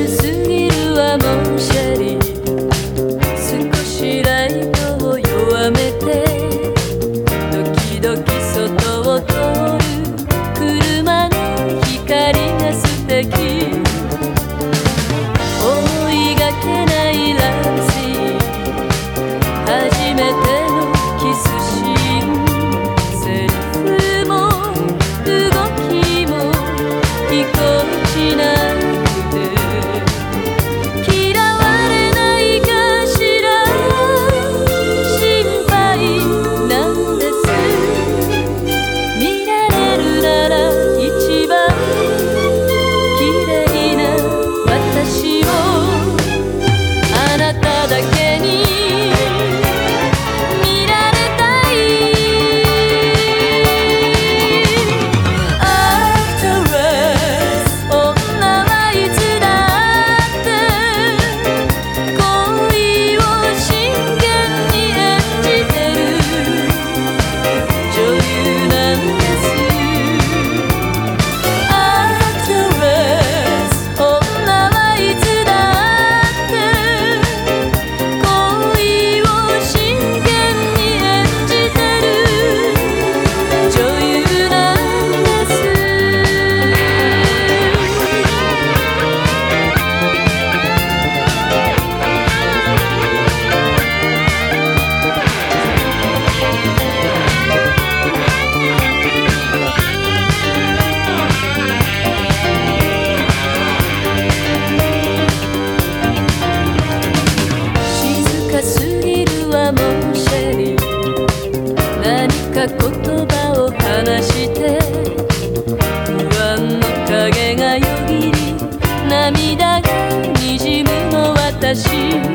to see. that she